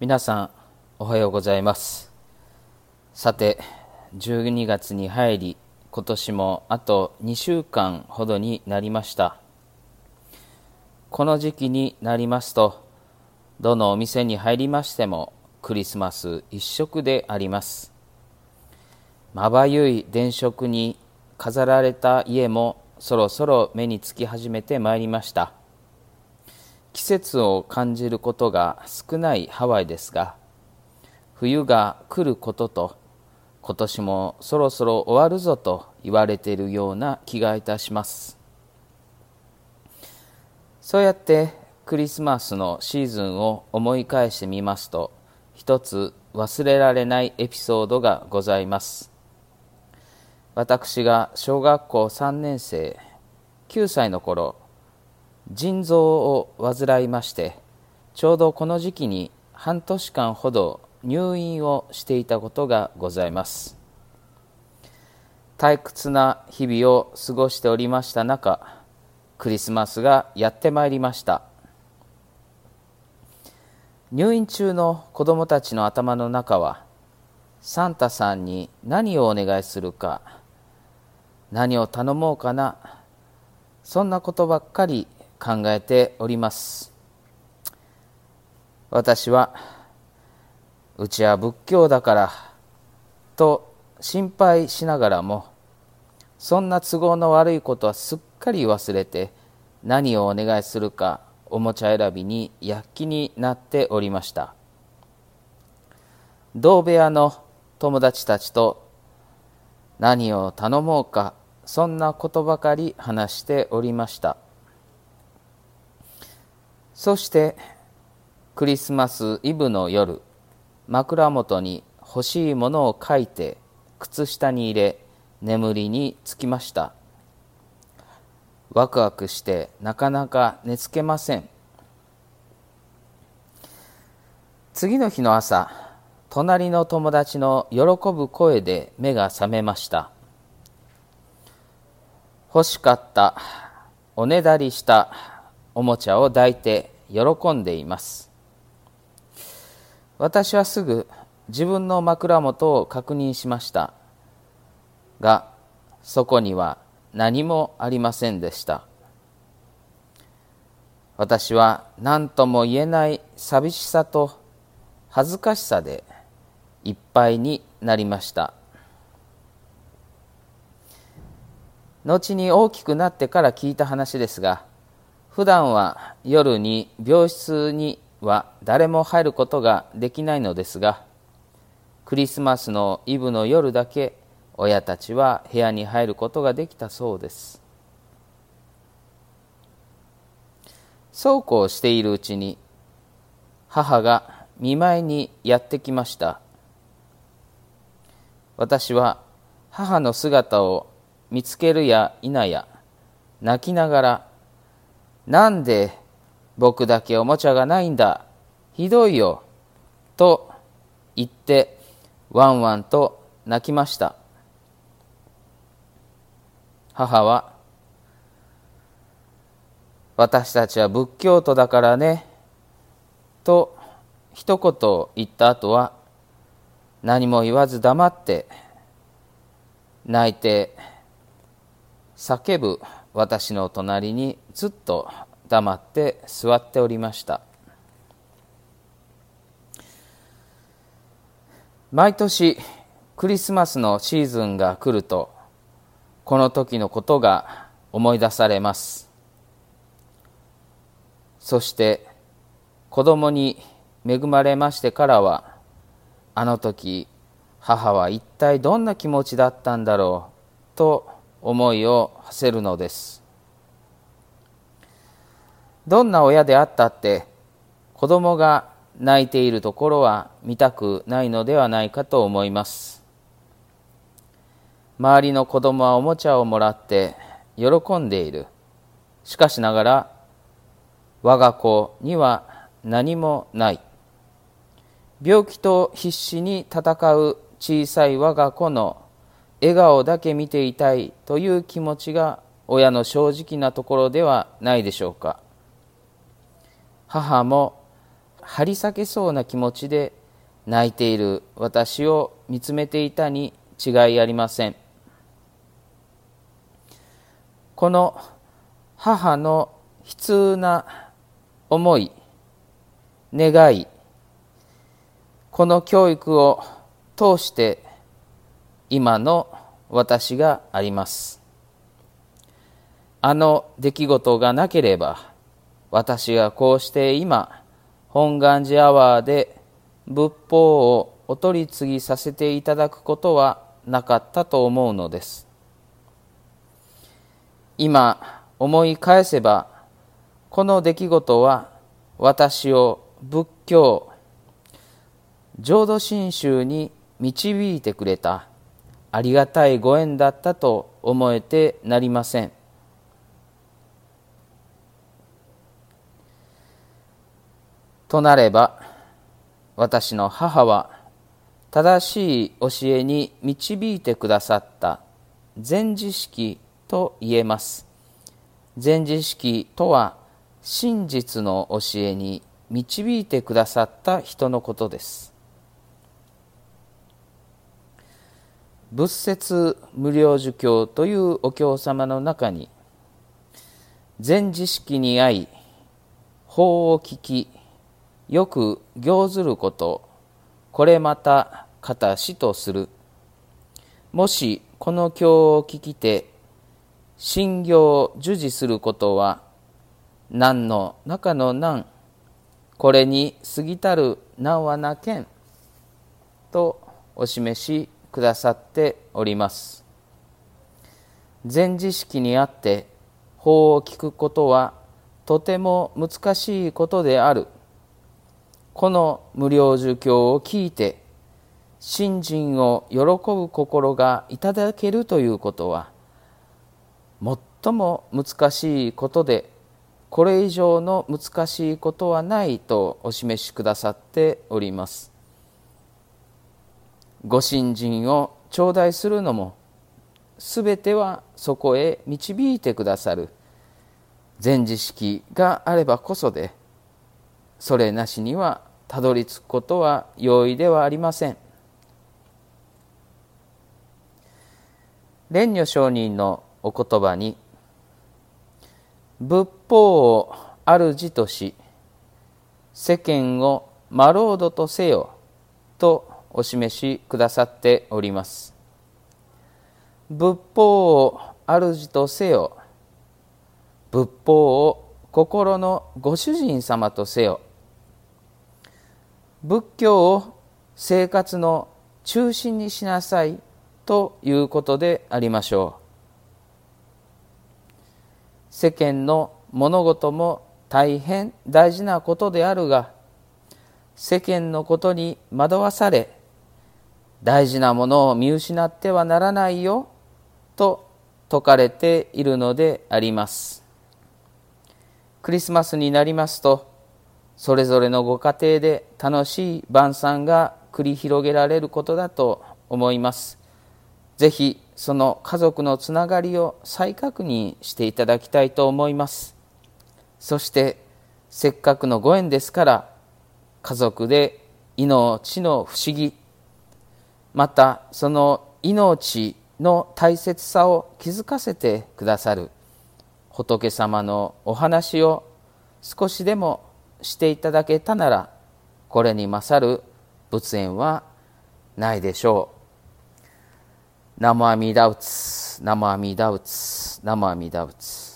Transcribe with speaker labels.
Speaker 1: 皆さんおはようございます。さて12月に入り今年もあと2週間ほどになりました。この時期になりますとどのお店に入りましてもクリスマス一色であります。まばゆい電飾に飾られた家もそろそろ目につき始めてまいりました。季節を感じることが少ないハワイですが冬が来ることと今年もそろそろ終わるぞと言われているような気がいたします。そうやってクリスマスのシーズンを思い返してみますと一つ忘れられないエピソードがございます。私が小学校3年生9歳の頃腎臓を患いましてちょうどこの時期に半年間ほど入院をしていたことがございます。退屈な日々を過ごしておりました中クリスマスがやってまいりました。入院中の子供たちの頭の中はサンタさんに何をお願いするか何を頼もうかなそんなことばっかり考えております。私はうちは仏教だからと心配しながらもそんな都合の悪いことはすっかり忘れて何をお願いするかおもちゃ選びに躍起になっておりました。同部屋の友達たちと何を頼もうかそんなことばかり話しておりました。そしてクリスマスイブの夜枕元に欲しいものを書いて靴下に入れ眠りにつきました。ワクワクしてなかなか寝つけません。次の日の朝隣の友達の喜ぶ声で目が覚めました。欲しかったおねだりしたおもちゃを抱いて喜んでいます。私はすぐ自分の枕元を確認しました。がそこには何もありませんでした。私は何とも言えない寂しさと恥ずかしさでいっぱいになりました。後に大きくなってから聞いた話ですが普段は夜に病室には誰も入ることができないのですがクリスマスのイブの夜だけ親たちは部屋に入ることができたそうです。そうこうしているうちに母が見舞いにやってきました。私は母の姿を見つけるや否や泣きながらなんで僕だけおもちゃがないんだ？ひどいよ。と言ってワンワンと泣きました。母は私たちは仏教徒だからねと一言言った後は何も言わず黙って泣いて叫ぶ私の隣にずっと黙って座っておりました。毎年クリスマスのシーズンが来るとこの時のことが思い出されます。そして子供に恵まれましてからはあの時母は一体どんな気持ちだったんだろうと思いを馳せるのです。どんな親であったって子供が泣いているところは見たくないのではないかと思います。周りの子供はおもちゃをもらって喜んでいる。しかしながら我が子には何もない。病気と必死に戦う小さい我が子の笑顔だけ見ていたいという気持ちが親の正直なところではないでしょうか。母も張り裂けそうな気持ちで泣いている私を見つめていたに違いありません。この母の悲痛な思い願いこの教育を通して今の私があります。あの出来事がなければ私がこうして今本願寺アワーで仏法をお取り次ぎさせていただくことはなかったと思うのです。今思い返せばこの出来事は私を仏教浄土真宗に導いてくれた。ありがたいご縁だったと思えてなりません。となれば私の母は正しい教えに導いてくださった禅知識と言えます。禅知識とは真実の教えに導いてくださった人のことです。仏説無料儒教というお経様の中に禅知識に合い法を聞きよく行ずることこれまた方しとする。もしこの経を聞きて信行を授事することは何の中の難これに過ぎたる難はなけんとお示しくださっております。禅知識にあって法を聞くことはとても難しいことである。この無料儒教を聞いて信心を喜ぶ心がいただけるということは最も難しいことでこれ以上の難しいことはないとお示しくださっております。ご信心を頂戴するのもすべてはそこへ導いてくださる全知識があればこそでそれなしにはたどり着くことは容易ではありません。蓮如上人のお言葉に仏法を主とし世間をマロードとせよとお示しくださっております。仏法を主とせよ仏法を心のご主人様とせよ仏教を生活の中心にしなさいということでありましょう。世間の物事も大変大事なことであるが世間のことに惑わされ大事なものを見失ってはならないよと説かれているのであります。クリスマスになりますとそれぞれのご家庭で楽しい晩餐が繰り広げられることだと思います。ぜひその家族のつながりを再確認していただきたいと思います。そしてせっかくのご縁ですから家族で命の不思議またその命の大切さを気づかせてくださる仏様のお話を少しでもしていただけたならこれに勝る仏縁はないでしょう。南無阿弥陀仏、南無阿弥陀仏、南無阿弥陀仏。